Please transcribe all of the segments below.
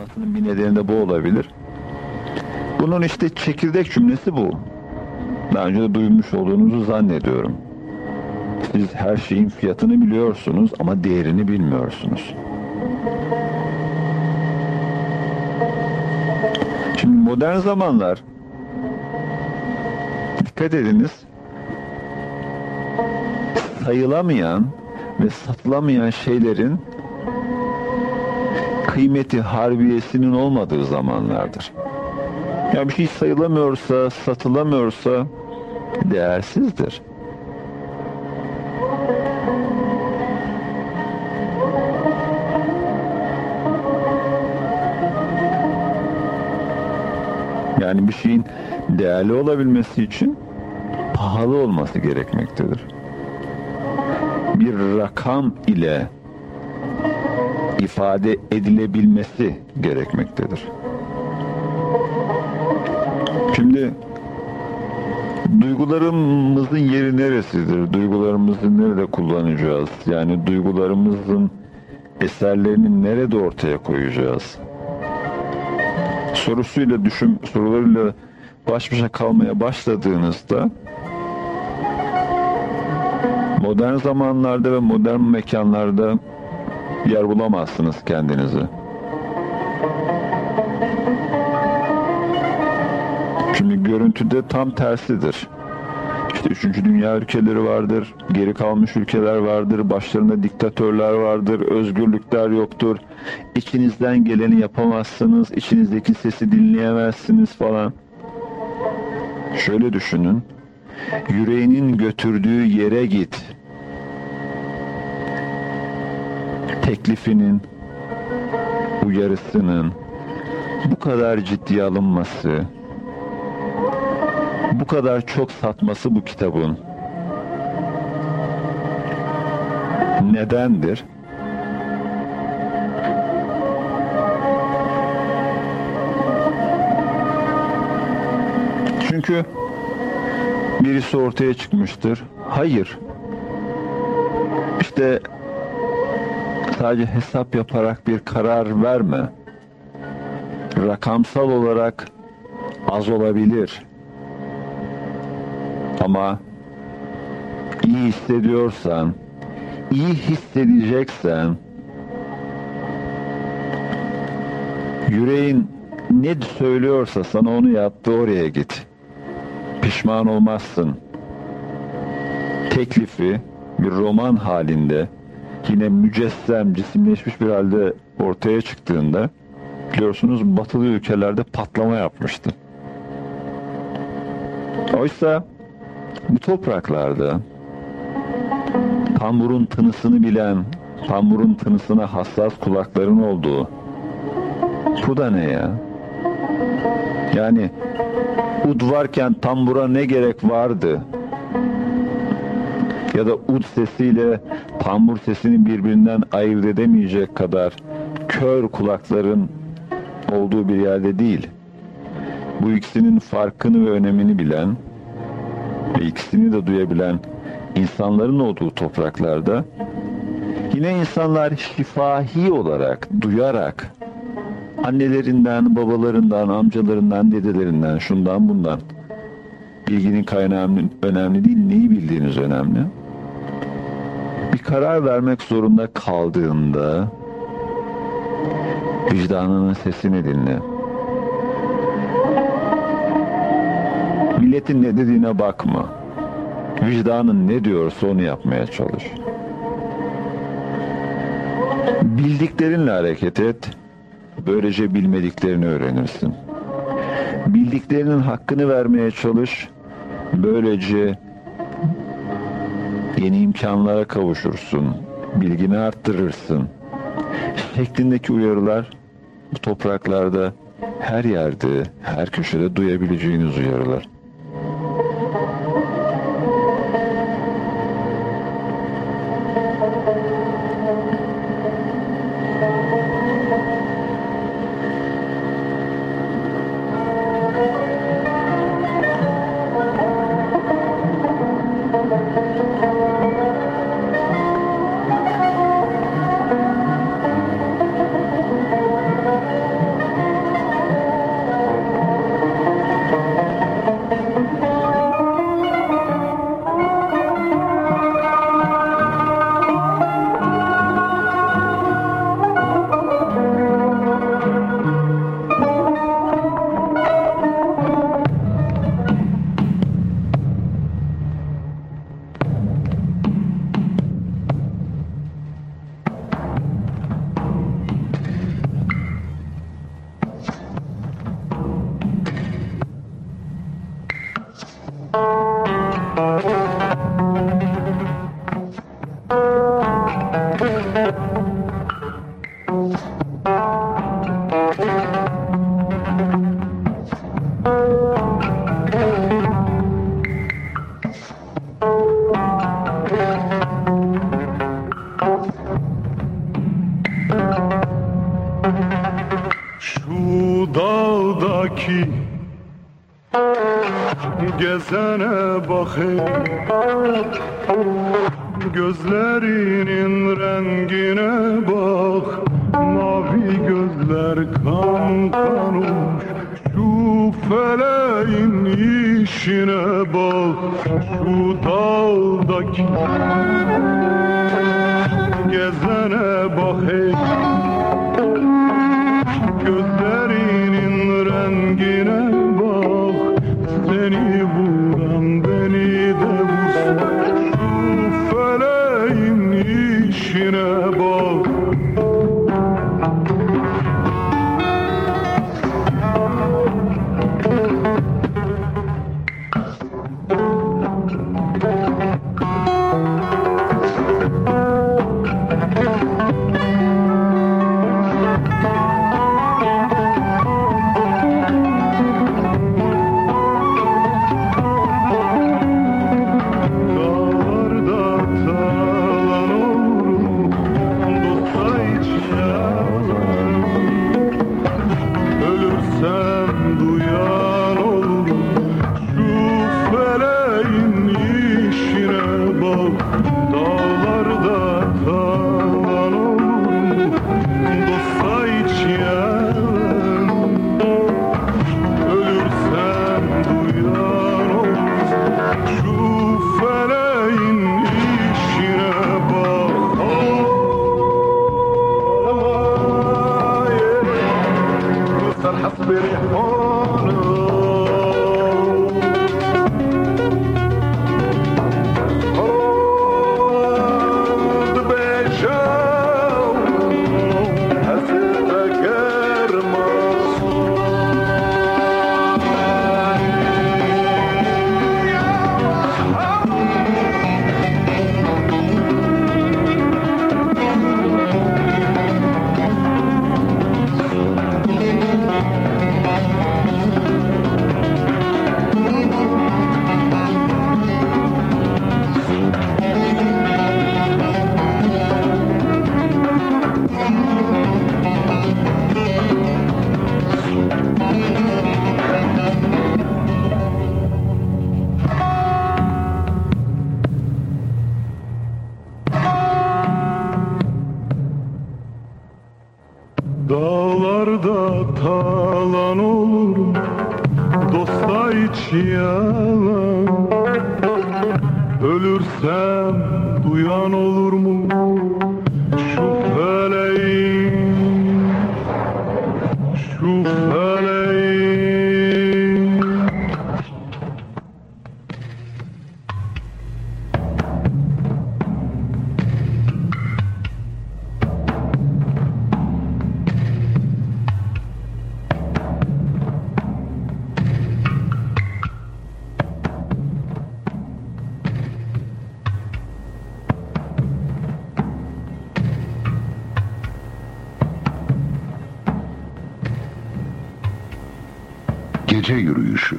olmasının bir nedeni de bu olabilir. Bunun işte çekirdek cümlesi bu. Daha önce de duymuş olduğunuzu zannediyorum. Siz her şeyin fiyatını biliyorsunuz ama değerini bilmiyorsunuz. Şimdi modern zamanlar dikkat ediniz sayılamayan ve satılamayan şeylerin kıymeti harbiyesinin olmadığı zamanlardır. Yani bir şey sayılamıyorsa, satılamıyorsa değersizdir. Yani bir şeyin değerli olabilmesi için pahalı olması gerekmektedir. Bir rakam ile ifade edilebilmesi gerekmektedir. Şimdi duygularımızın yeri neresidir? Duygularımızı nerede kullanacağız? Yani duygularımızın eserlerini nerede ortaya koyacağız? Sorusuyla düşün, sorularıyla baş başa kalmaya başladığınızda modern zamanlarda ve modern mekanlarda yer bulamazsınız kendinizi. Şimdi görüntüde tam tersidir. İşte üçüncü dünya ülkeleri vardır, geri kalmış ülkeler vardır, başlarında diktatörler vardır, özgürlükler yoktur. İçinizden geleni yapamazsınız, içinizdeki sesi dinleyemezsiniz falan. Şöyle düşünün, yüreğinin götürdüğü yere git. Teklifinin, uyarısının bu kadar ciddiye alınması, bu kadar çok satması bu kitabın nedendir? Çünkü birisi ortaya çıkmıştır. Hayır. İşte sadece hesap yaparak bir karar verme. Rakamsal olarak az olabilir ama iyi hissediyorsan, iyi hissedeceksen, yüreğin ne söylüyorsa sana onu yaptı oraya git. Pişman olmazsın. Teklifi bir roman halinde yine mücessem, cisimleşmiş bir halde ortaya çıktığında biliyorsunuz batılı ülkelerde patlama yapmıştı. Oysa bu topraklarda tamburun tınısını bilen, tamburun tınısına hassas kulakların olduğu bu da ne ya? Yani ud varken tambura ne gerek vardı? Ya da ud sesiyle tambur sesini birbirinden ayırt edemeyecek kadar kör kulakların olduğu bir yerde değil. Bu ikisinin farkını ve önemini bilen ve ikisini de duyabilen insanların olduğu topraklarda yine insanlar şifahi olarak, duyarak annelerinden, babalarından, amcalarından, dedelerinden, şundan bundan bilginin kaynağı önemli değil, neyi bildiğiniz önemli. Bir karar vermek zorunda kaldığında vicdanının sesini dinle. Milletin ne dediğine bakma. Vicdanın ne diyorsa onu yapmaya çalış. Bildiklerinle hareket et. Böylece bilmediklerini öğrenirsin. Bildiklerinin hakkını vermeye çalış. Böylece yeni imkanlara kavuşursun. Bilgini arttırırsın. Şeklindeki uyarılar bu topraklarda her yerde, her köşede duyabileceğiniz uyarılar. در کم کنوش شو فل با شو دال دکی که با خیلی Dağlarda talan olurum Dosta hiç yalan. Ölürsem duyan olur mu Gece yürüyüşü.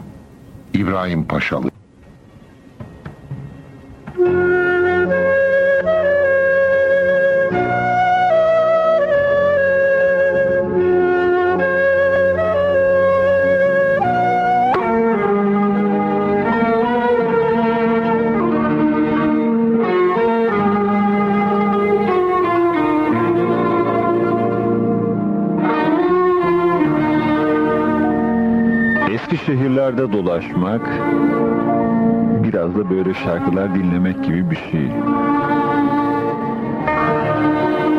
İbrahim Paşalı. Dolaşmak biraz da böyle şarkılar dinlemek gibi bir şey.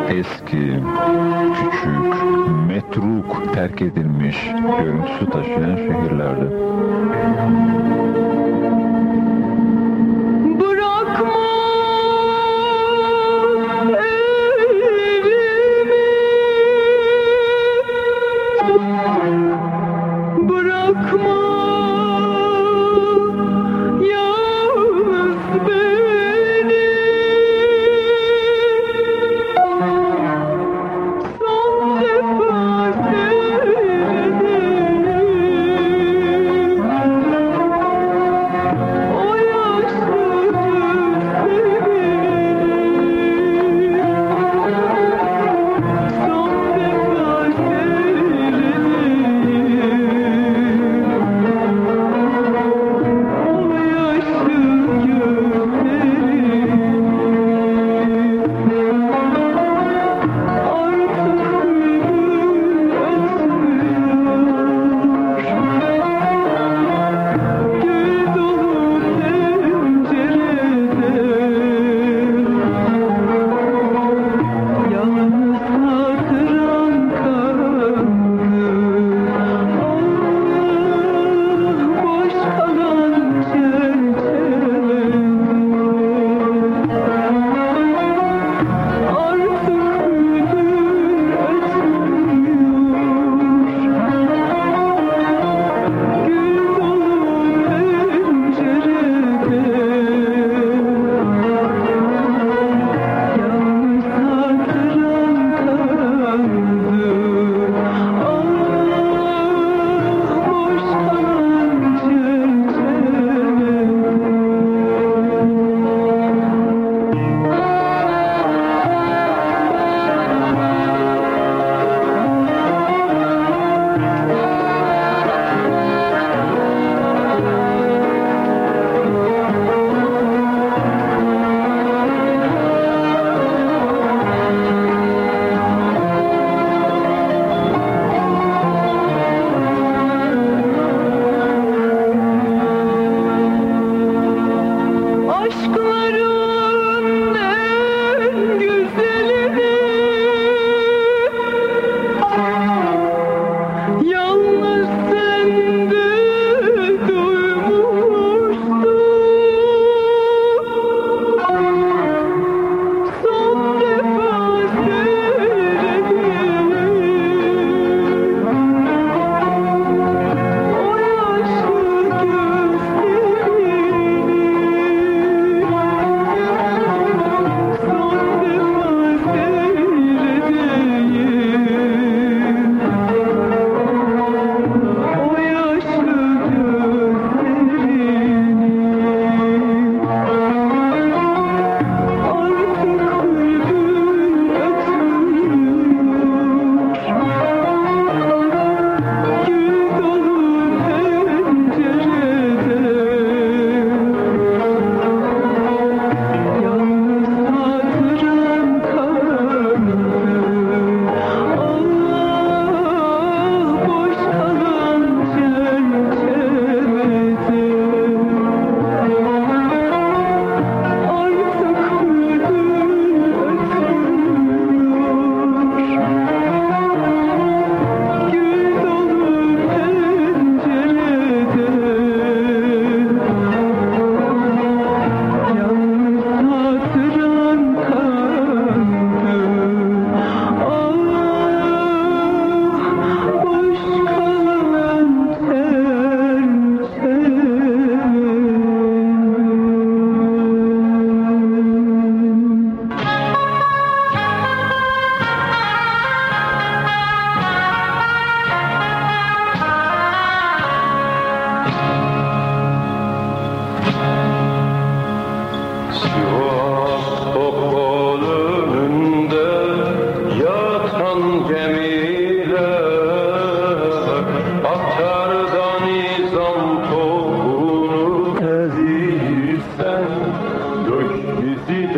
Eski, küçük, metruk, terk edilmiş görüntüsü taşıyan şehirlerde.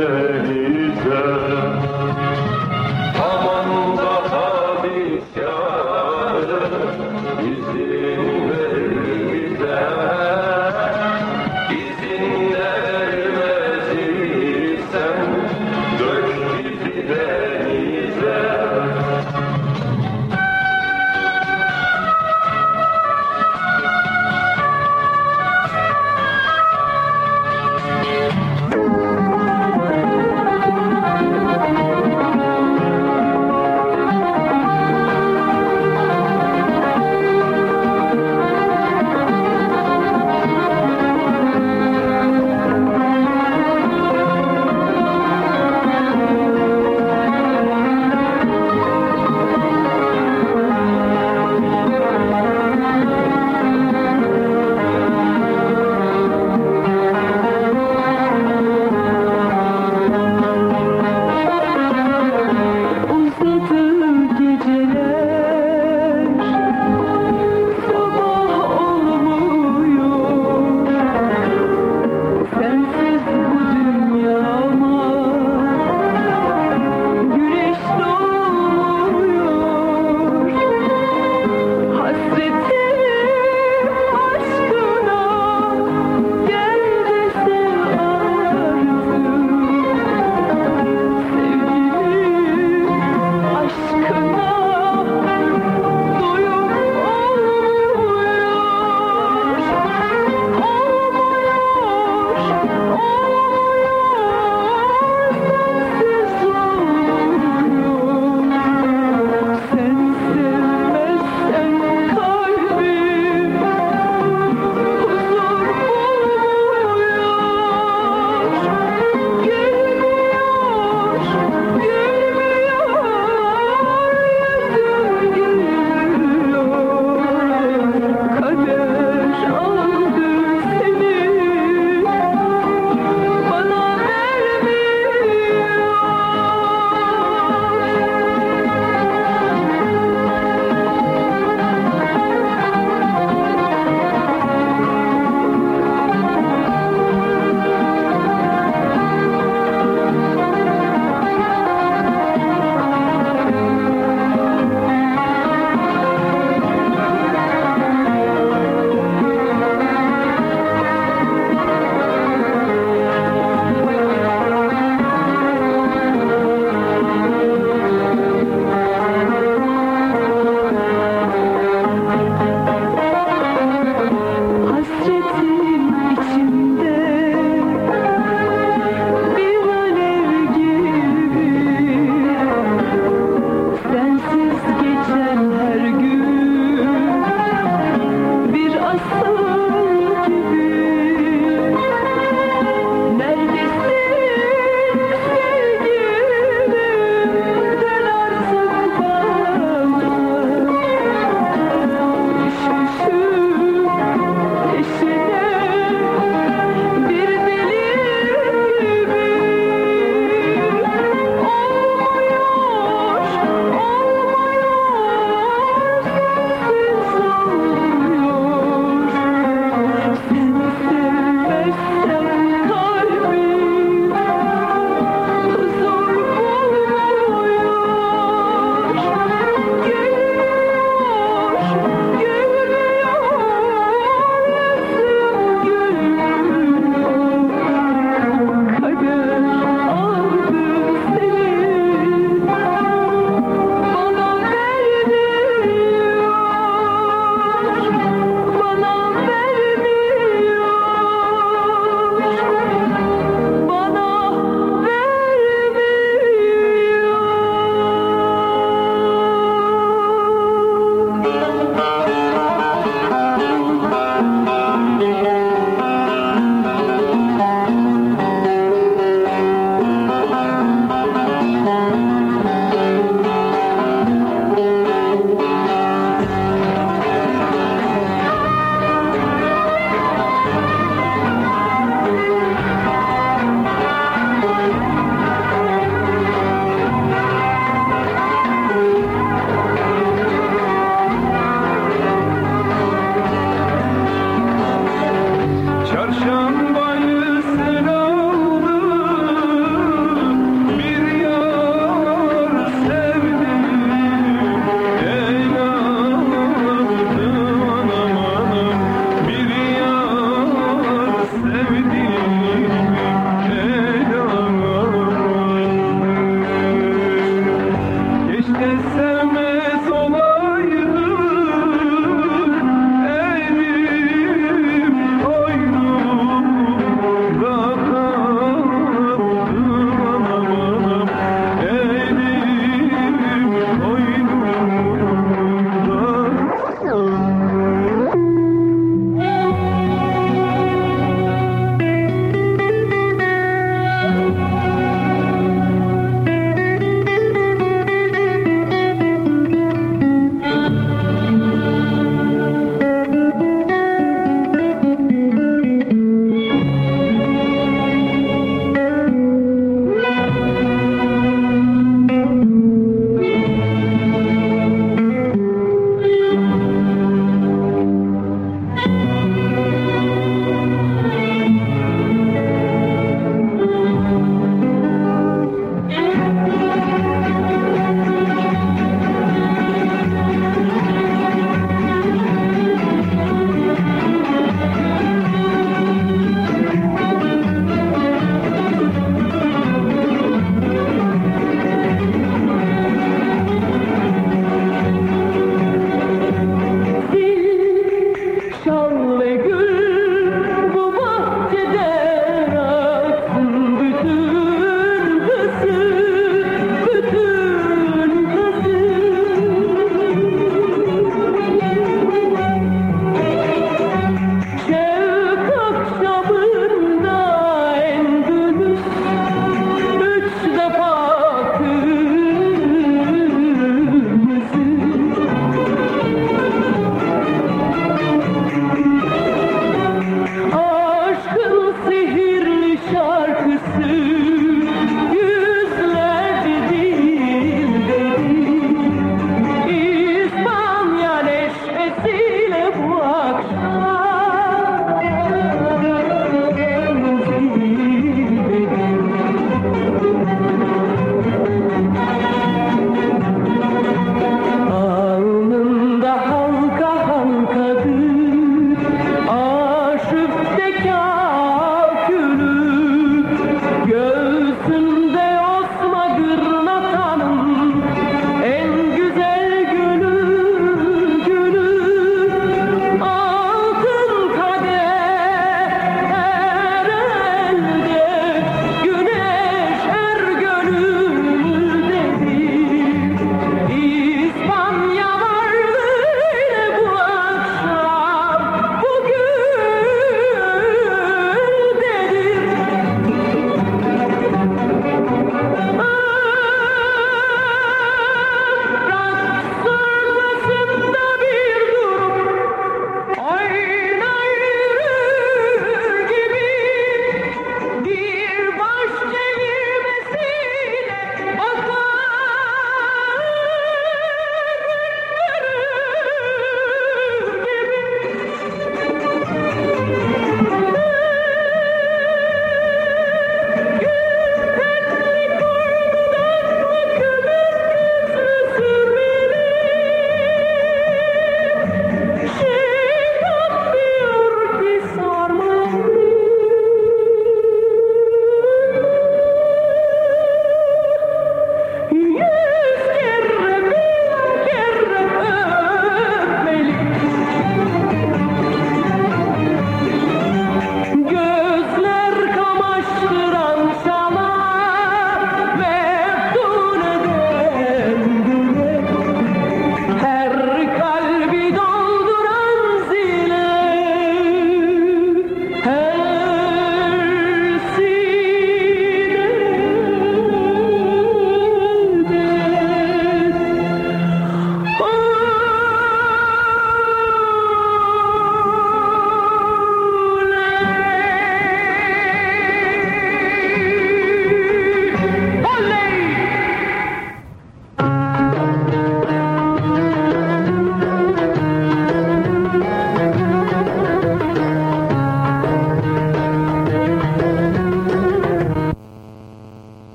Spirit.